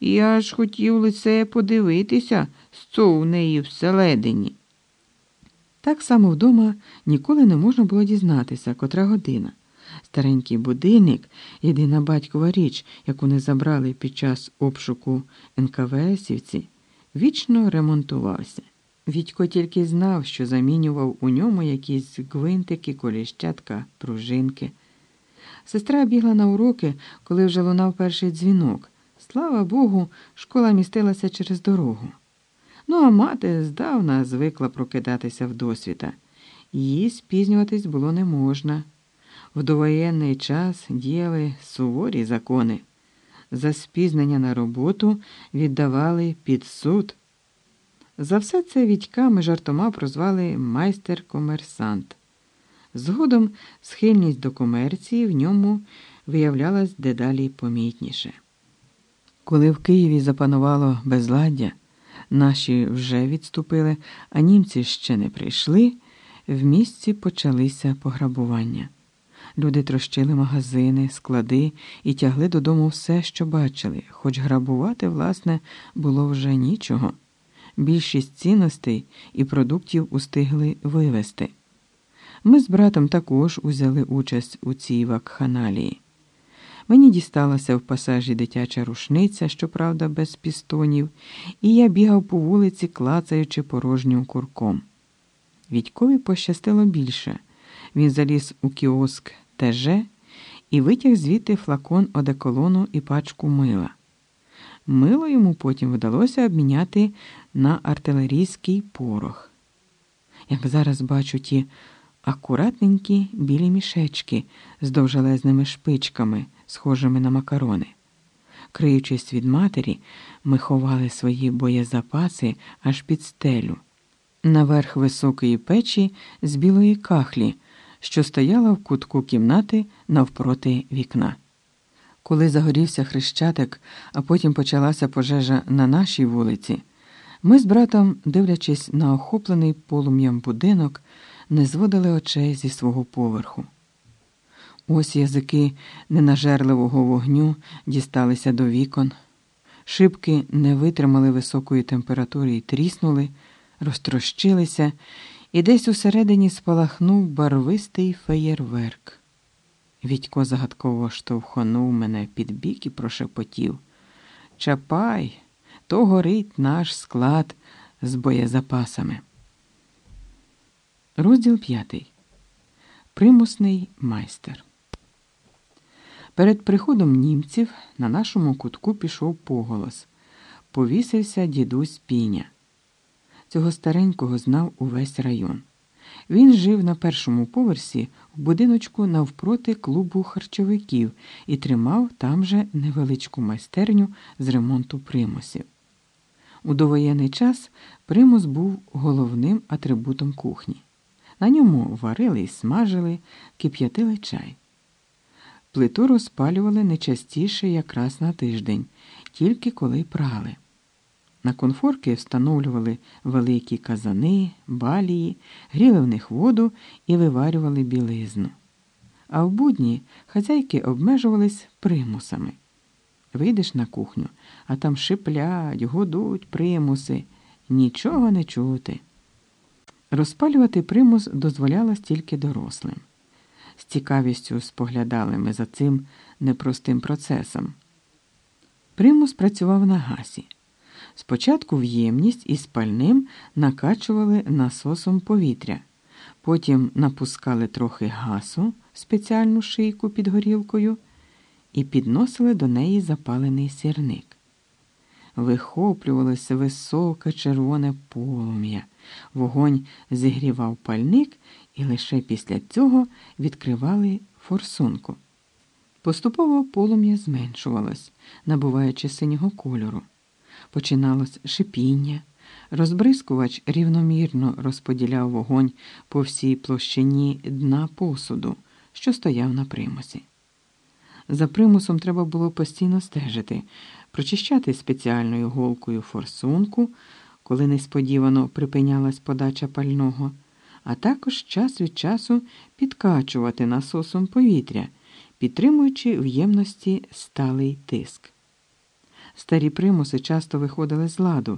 Я ж хотів лице подивитися, що в неї всередині. Так само вдома ніколи не можна було дізнатися, котра година. Старенький будильник, єдина батькова річ, яку не забрали під час обшуку НКВСівці, вічно ремонтувався. Відько тільки знав, що замінював у ньому якісь гвинтики, коліщатка, пружинки. Сестра бігла на уроки, коли вже лунав перший дзвінок. Слава Богу, школа містилася через дорогу. Ну, а мати здавна звикла прокидатися в досвіта. Їй спізнюватись було не можна. В довоєнний час діяли суворі закони. За спізнення на роботу віддавали під суд. За все це відьками жартома прозвали майстер-комерсант. Згодом схильність до комерції в ньому виявлялась дедалі помітніше. Коли в Києві запанувало безладдя, наші вже відступили, а німці ще не прийшли, в місті почалися пограбування. Люди трощили магазини, склади і тягли додому все, що бачили, хоч грабувати, власне, було вже нічого. Більшість цінностей і продуктів устигли вивезти. Ми з братом також узяли участь у цій вакханалії. Мені дісталася в пасажі дитяча рушниця, щоправда, без пістонів, і я бігав по вулиці, клацаючи порожнім курком. Відькові пощастило більше. Він заліз у кіоск ТЖ і витяг звідти флакон одеколону і пачку мила. Мило йому потім вдалося обміняти на артилерійський порох. Як зараз бачу ті акуратненькі білі мішечки з довжелезними шпичками, схожими на макарони. Криючись від матері, ми ховали свої боєзапаси аж під стелю, наверх високої печі з білої кахлі, що стояла в кутку кімнати навпроти вікна. Коли загорівся хрещатик, а потім почалася пожежа на нашій вулиці, ми з братом, дивлячись на охоплений полум'ям будинок, не зводили очей зі свого поверху. Ось язики ненажерливого вогню дісталися до вікон, шибки не витримали високої температури і тріснули, розтрощилися, і десь усередині спалахнув барвистий феєрверк. Відько загадково штовхонув мене під бік і прошепотів Чапай, то горить наш склад з боєзапасами. Розділ п'ятий. Примусний майстер. Перед приходом німців на нашому кутку пішов поголос. Повісився дідусь Піня. Цього старенького знав увесь район. Він жив на першому поверсі в будиночку навпроти клубу харчовиків і тримав там же невеличку майстерню з ремонту примусів. У довоєнний час примус був головним атрибутом кухні. На ньому варили і смажили, кип'ятили чай. Плиту розпалювали не частіше якраз на тиждень, тільки коли прали. На конфорки встановлювали великі казани, балії, гріли в них воду і виварювали білизну. А в будні хазяйки обмежувались примусами. Вийдеш на кухню, а там шиплять, годуть примуси, нічого не чути. Розпалювати примус дозволялось тільки дорослим. З цікавістю споглядали ми за цим непростим процесом. Примус працював на гасі. Спочатку в ємність із пальним накачували насосом повітря, потім напускали трохи гасу, спеціальну шийку під горілкою, і підносили до неї запалений сірник. Вихоплювалося високе червоне полум'я, вогонь зігрівав пальник і лише після цього відкривали форсунку. Поступово полум'я зменшувалось, набуваючи синього кольору. Починалось шипіння, розбризкувач рівномірно розподіляв вогонь по всій площині дна посуду, що стояв на примусі. За примусом треба було постійно стежити, прочищати спеціальною голкою форсунку, коли несподівано припинялась подача пального, а також час від часу підкачувати насосом повітря, підтримуючи в ємності сталий тиск. Старі примуси часто виходили з ладу,